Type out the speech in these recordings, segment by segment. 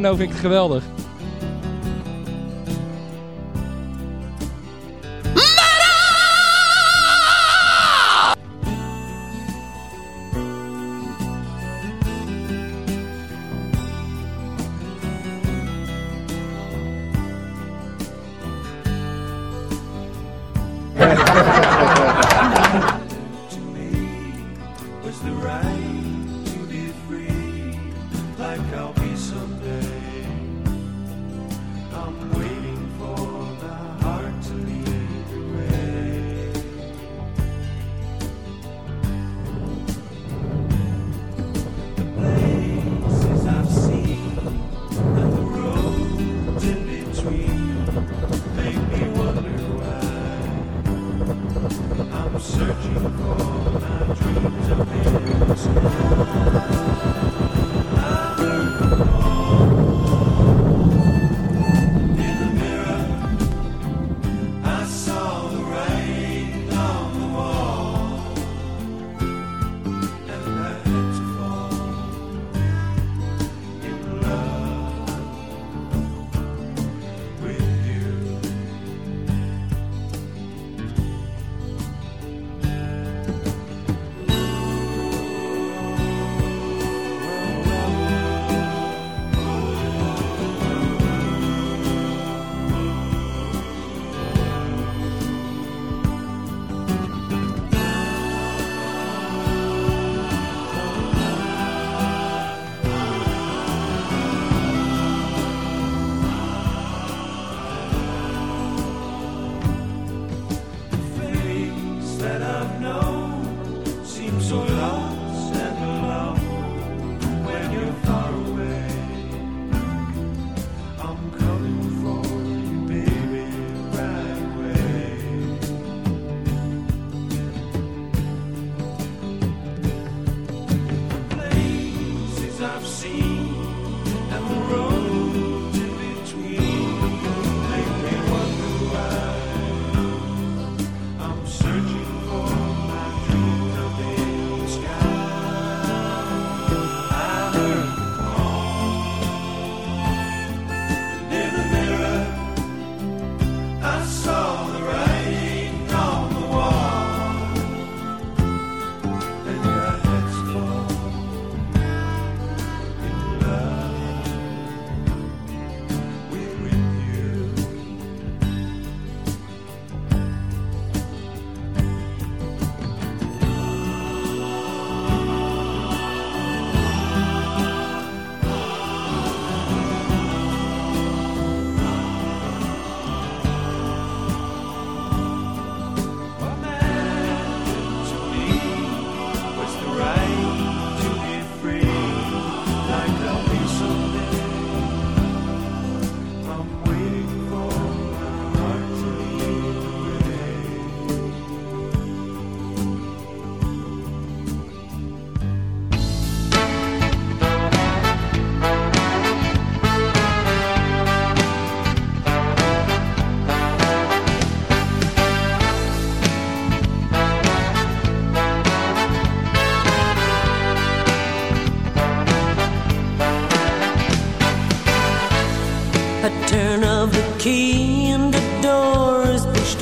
Menno vind ik het geweldig.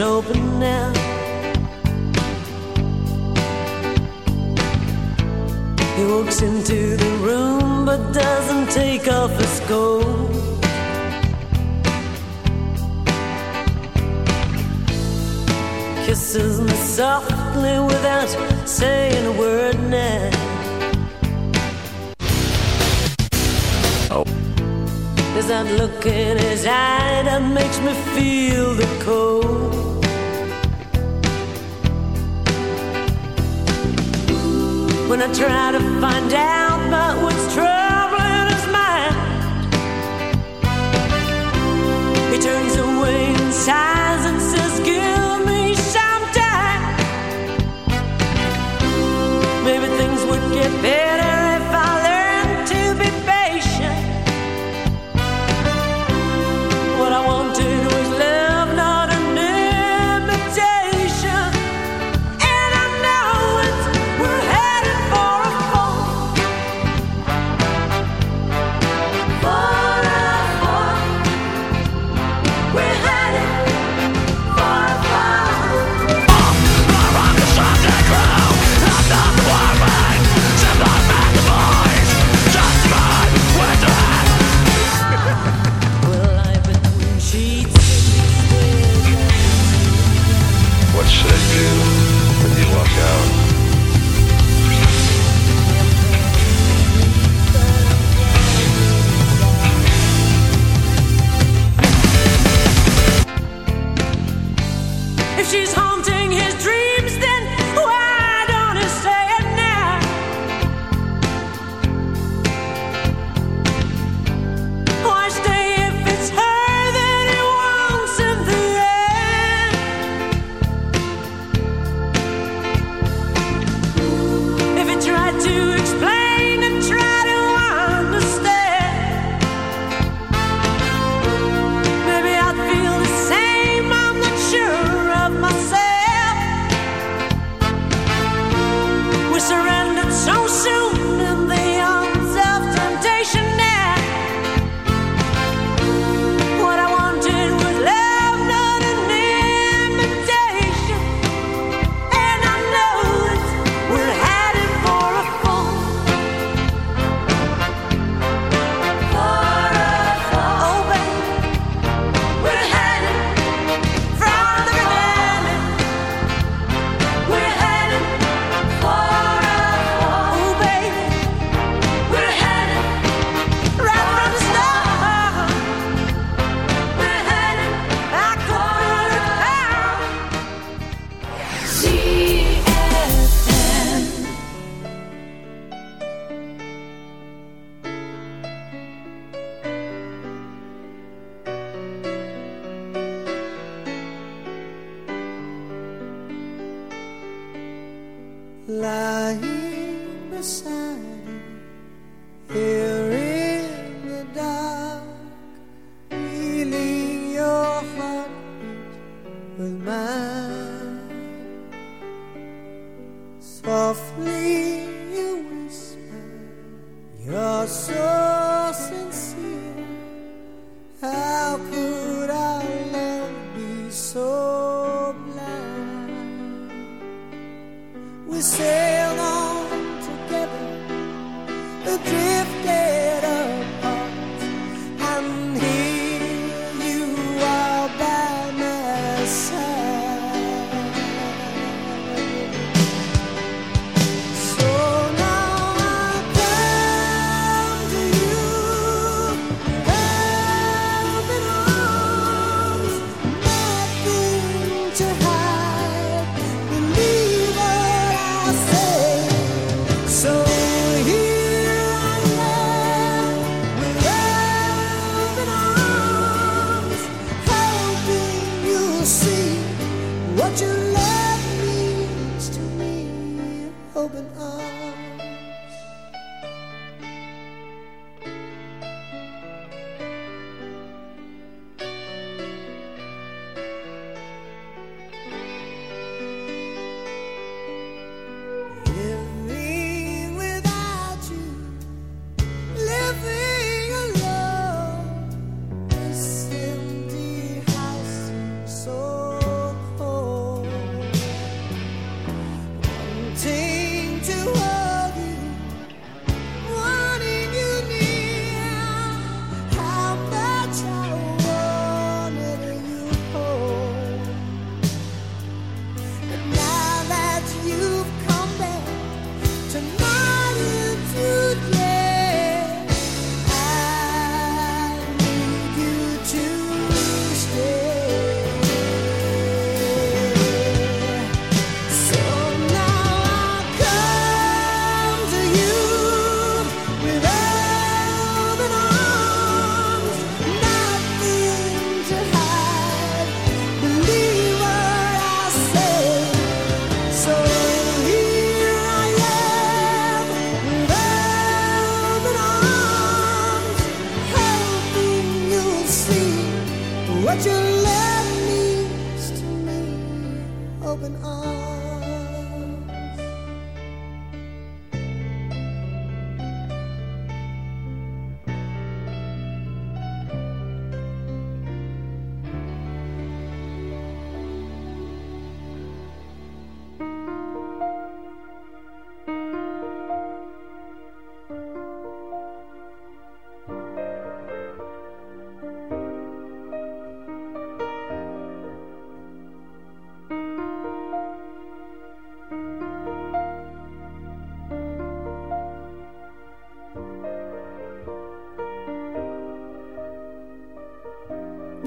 open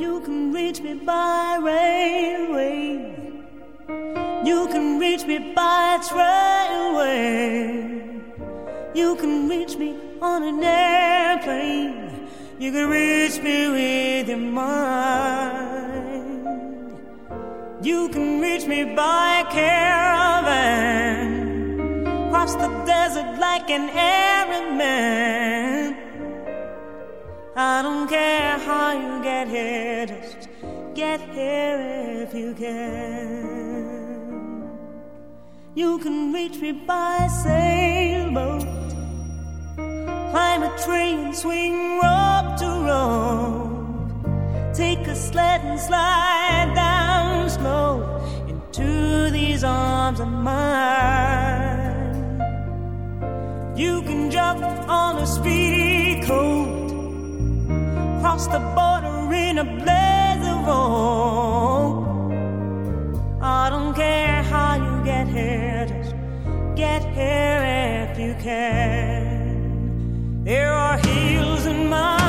You can reach me by railway. You can reach me by trailway. You can reach me on an airplane. You can reach me with your mind. You can reach me by caravan. Cross the desert like an Arab man. I don't care how you get here, just get here if you can. You can reach me by sailboat Climb a and swing rope to rope. Take a sled and slide down slow into these arms of mine. You can jump on a speedy coat, cross the border in a blaze of hope. I don't care how you get here, just get here if you can. There are hills and mountains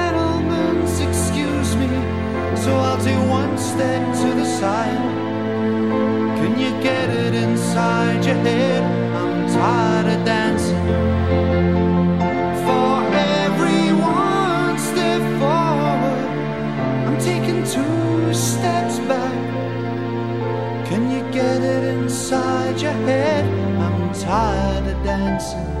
so I'll take one step to the side. Can you get it inside your head? I'm tired of dancing. For every one step forward, I'm taking two steps back. Can you get it inside your head? I'm tired of dancing.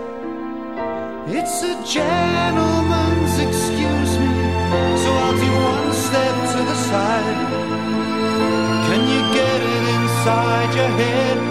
It's a gentleman's excuse me, so I'll do one step to the side. Can you get it inside your head?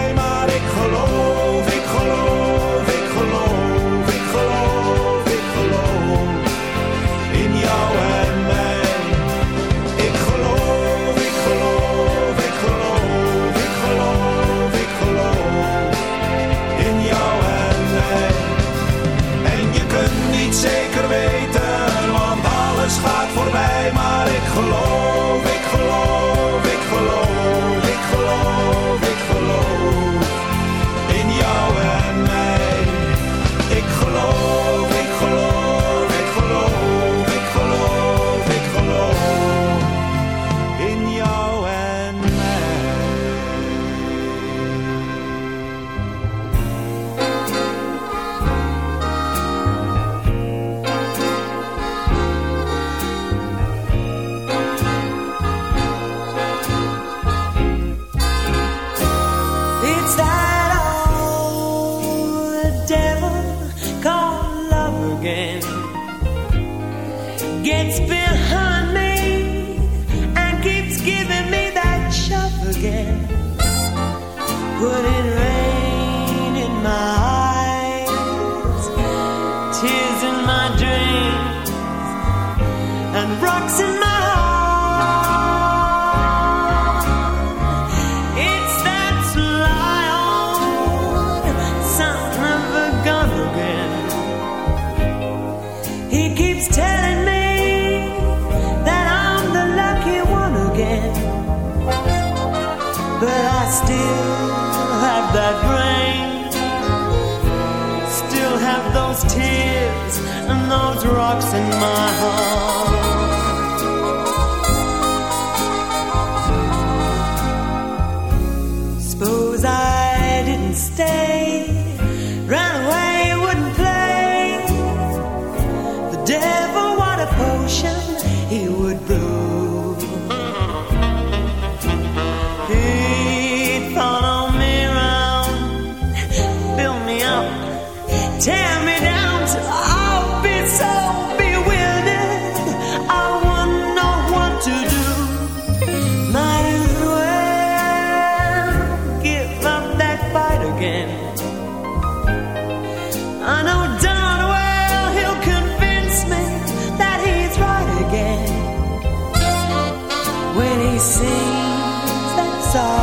sings that song.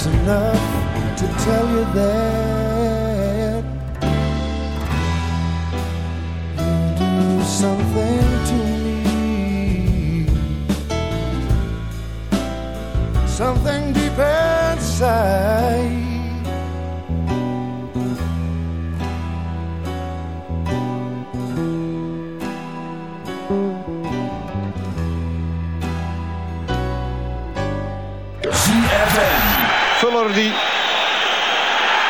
Close enough to tell you that you do something to me, something deep inside.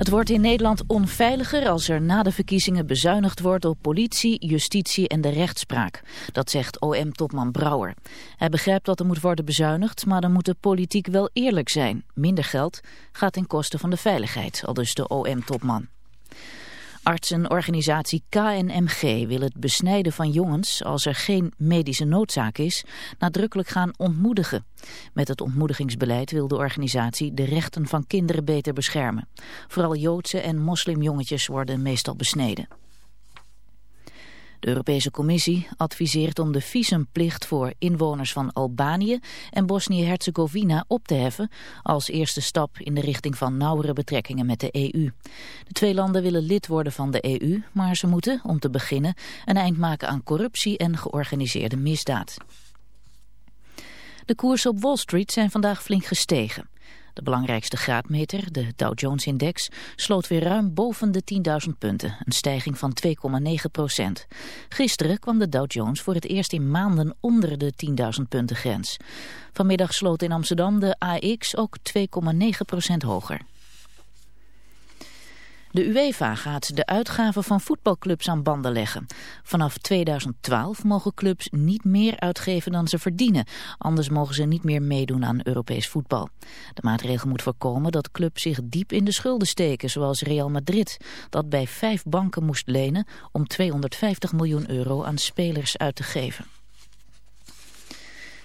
Het wordt in Nederland onveiliger als er na de verkiezingen bezuinigd wordt op politie, justitie en de rechtspraak. Dat zegt OM-topman Brouwer. Hij begrijpt dat er moet worden bezuinigd, maar dan moet de politiek wel eerlijk zijn. Minder geld gaat ten koste van de veiligheid, al dus de OM-topman. Artsenorganisatie KNMG wil het besnijden van jongens, als er geen medische noodzaak is, nadrukkelijk gaan ontmoedigen. Met het ontmoedigingsbeleid wil de organisatie de rechten van kinderen beter beschermen. Vooral Joodse en moslimjongetjes worden meestal besneden. De Europese Commissie adviseert om de visumplicht voor inwoners van Albanië en Bosnië-Herzegovina op te heffen als eerste stap in de richting van nauwere betrekkingen met de EU. De twee landen willen lid worden van de EU, maar ze moeten, om te beginnen, een eind maken aan corruptie en georganiseerde misdaad. De koersen op Wall Street zijn vandaag flink gestegen. De belangrijkste graadmeter, de Dow Jones-index, sloot weer ruim boven de 10.000 punten, een stijging van 2,9 procent. Gisteren kwam de Dow Jones voor het eerst in maanden onder de 10.000 punten grens. Vanmiddag sloot in Amsterdam de AX ook 2,9 procent hoger. De UEFA gaat de uitgaven van voetbalclubs aan banden leggen. Vanaf 2012 mogen clubs niet meer uitgeven dan ze verdienen. Anders mogen ze niet meer meedoen aan Europees voetbal. De maatregel moet voorkomen dat clubs zich diep in de schulden steken, zoals Real Madrid, dat bij vijf banken moest lenen om 250 miljoen euro aan spelers uit te geven.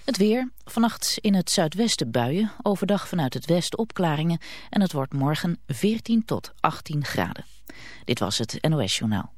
Het weer. Vannacht in het zuidwesten buien. Overdag vanuit het westen opklaringen. En het wordt morgen 14 tot 18 graden. Dit was het NOS Journaal.